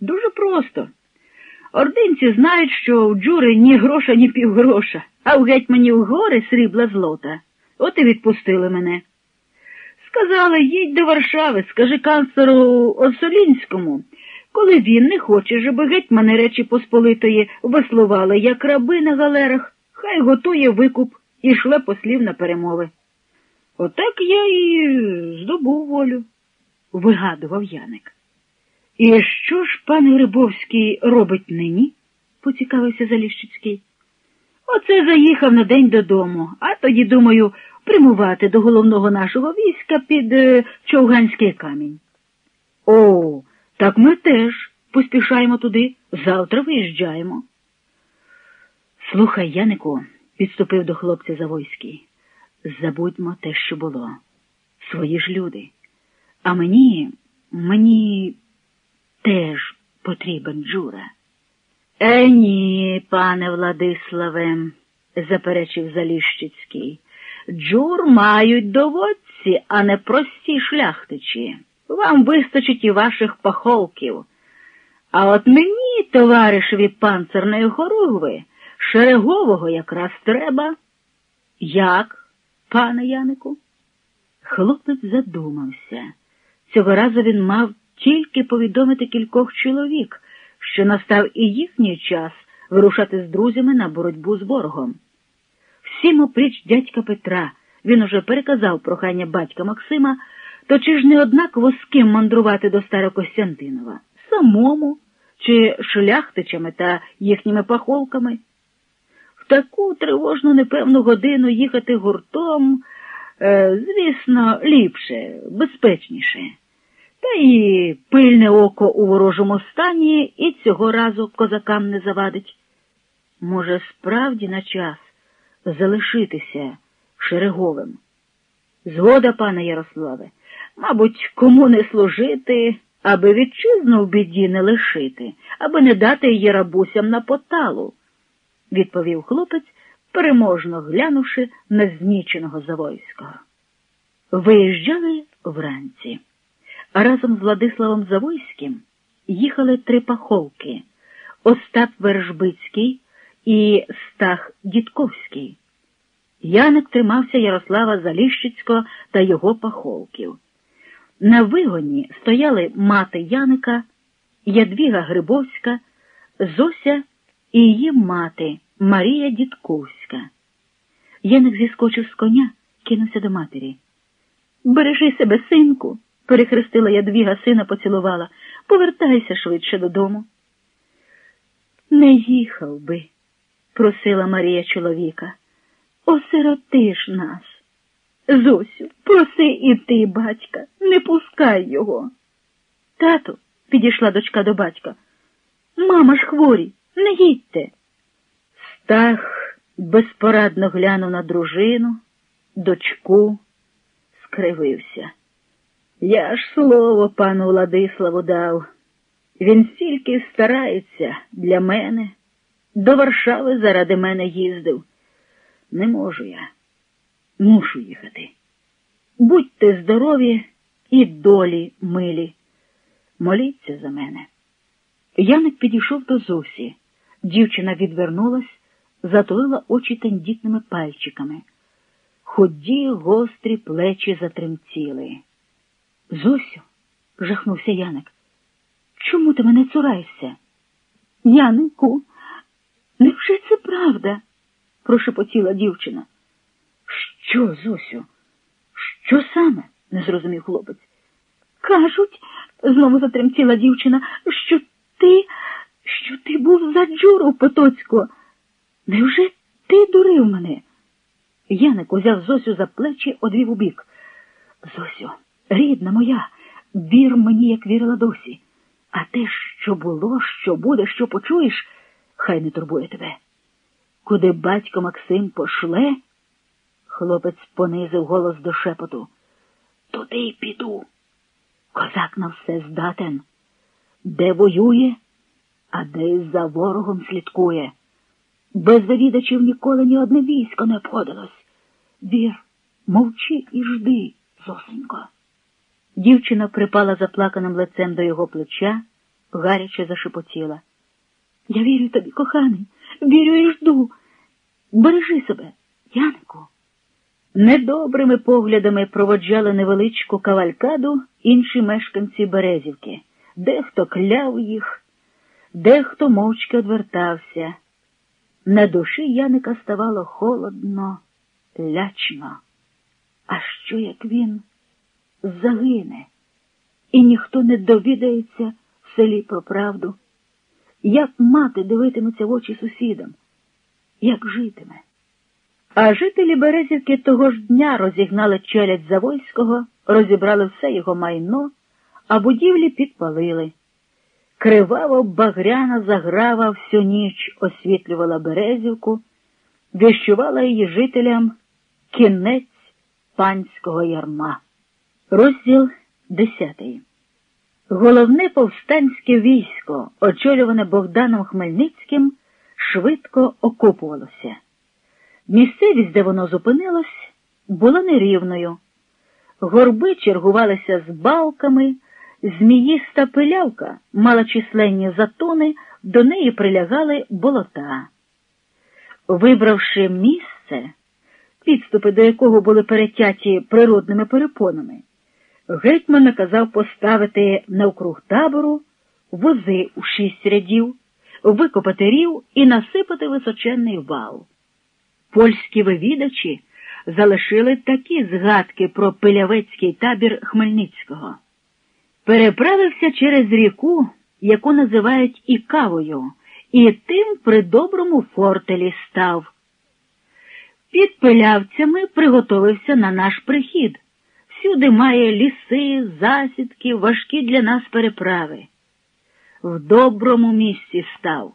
Дуже просто. Ординці знають, що в джури ні гроша, ні півгроша, а в гетьмані в гори срібла злота. От і відпустили мене. Сказали, їдь до Варшави, скажи канцлеру Осолінському, коли він не хоче, щоб гетьмани Речі Посполитої веслували, як раби на галерах, хай готує викуп і шле послів на перемови. Отак я і здобув волю, вигадував Яник. І що ж пан Грибовський робить нині? поцікавився Заліщицький. Оце заїхав на день додому, а тоді, думаю, примувати до головного нашого війська під е, Човганський камінь. О, так ми теж поспішаємо туди, завтра виїжджаємо. Слухай, Янику, підступив до хлопця Завойський, забудьмо те, що було. Свої ж люди. А мені, мені теж потрібен Джура. Е, ні, пане Владиславе, заперечив Заліщицький. Джур мають доводці, а не прості шляхтичі. Вам вистачить і ваших паховків. А от мені, товаришеві панцерної хоругви, шерегового якраз треба. Як, пане Янику? Хлопець задумався. Цього разу він мав тільки повідомити кількох чоловік, що настав і їхній час вирушати з друзями на боротьбу з ворогом. Всім опріч дядька Петра він уже переказав прохання батька Максима, то чи ж не однаково з ким мандрувати до Старокостянтинова? Самому чи шляхтичами та їхніми паховками? В таку тривожну непевну годину їхати гуртом, е, звісно, ліпше, безпечніше. Та й пильне око у ворожому стані і цього разу козакам не завадить. Може, справді на час залишитися Шереговим? Згода, пане Ярославе, мабуть, кому не служити, аби вітчизну в біді не лишити, аби не дати її рабусям на поталу, відповів хлопець, переможно глянувши на зніченого Завойського. Виїжджали вранці. Разом з Владиславом Завойським їхали три паховки Остап Вержбицький і Стах Дідковський. Яник тримався Ярослава Заліщицького та його паховків. На вигоні стояли мати Яника, Ядвіга Грибовська, Зося і її мати Марія Дідковська. Яник зіскочив з коня, кинувся до матері. Бережи себе, синку перехрестила Ядвіга сина, поцілувала. Повертайся швидше додому. Не їхав би, просила Марія чоловіка. Осиротиш нас. Зосю, проси і ти, батька, не пускай його. Тату, підійшла дочка до батька. Мама ж хворі, не їдьте. Стах безпорадно глянув на дружину, дочку, скривився. Я ж слово пану Владиславу дав. Він стільки старається для мене, до Варшави заради мене їздив. Не можу я, мушу їхати. Будьте здорові і долі милі. Моліться за мене. Яник підійшов до Зосі. Дівчина відвернулась, затулила очі тендітними пальчиками. Ході гострі плечі затремтіли. Зосю, жахнувся Яник. Чому ти мене цураєшся? Янику, невже це правда? прошепотіла дівчина. Що, Зосю? Що саме? не зрозумів хлопець. Кажуть, знову затремтіла дівчина, що ти, що ти був за Джуру Потоцько. Невже ти дурив мене? Яник узяв Зосю за плечі, одвів у бік. Зосю. Рідна моя, вір мені, як вірила досі. А те, що було, що буде, що почуєш, хай не турбує тебе. Куди батько Максим пошле, хлопець понизив голос до шепоту. Туди й піду. Козак на все здатен. Де воює, а де за ворогом слідкує. Без завідачів ніколи ні одне військо не обходилось. Вір, мовчи і жди, зосенько. Дівчина припала заплаканим лицем до його плеча, гаряче зашепотіла. Я вірю тобі, коханий, вірю і жду. Бережи себе, Янику. Недобрими поглядами проводжали невеличку кавалькаду інші мешканці Березівки. Дехто кляв їх, дехто мовчки одвертався. На душі Яника ставало холодно, лячно. А що як він загине, і ніхто не довідається в селі про правду? Як мати дивитиметься в очі сусідам? Як житиме? А жителі Березівки того ж дня розігнали челядь Завойського, розібрали все його майно, а будівлі підпалили. Криваво багряна заграва всю ніч освітлювала Березівку, віщувала її жителям кінець панського ярма. Розділ десятий. Головне повстанське військо, очолюване Богданом Хмельницьким, швидко окопувалося. Місцевість, де воно зупинилось, була нерівною. Горби чергувалися з балками, зміїста пилявка мала численні затони, до неї прилягали болота. Вибравши місце, підступи до якого були перетяті природними перепонами, гетьман наказав поставити навкруг табору вози у шість рядів, викопати рів і насипати височенний вал. Польські вивідачі залишили такі згадки про пилявецький табір Хмельницького. Переправився через ріку, яку називають Ікавою, і тим при доброму фортелі став. Під пилявцями приготовився на наш прихід. Всюди має ліси, засідки, важкі для нас переправи. В доброму місці став.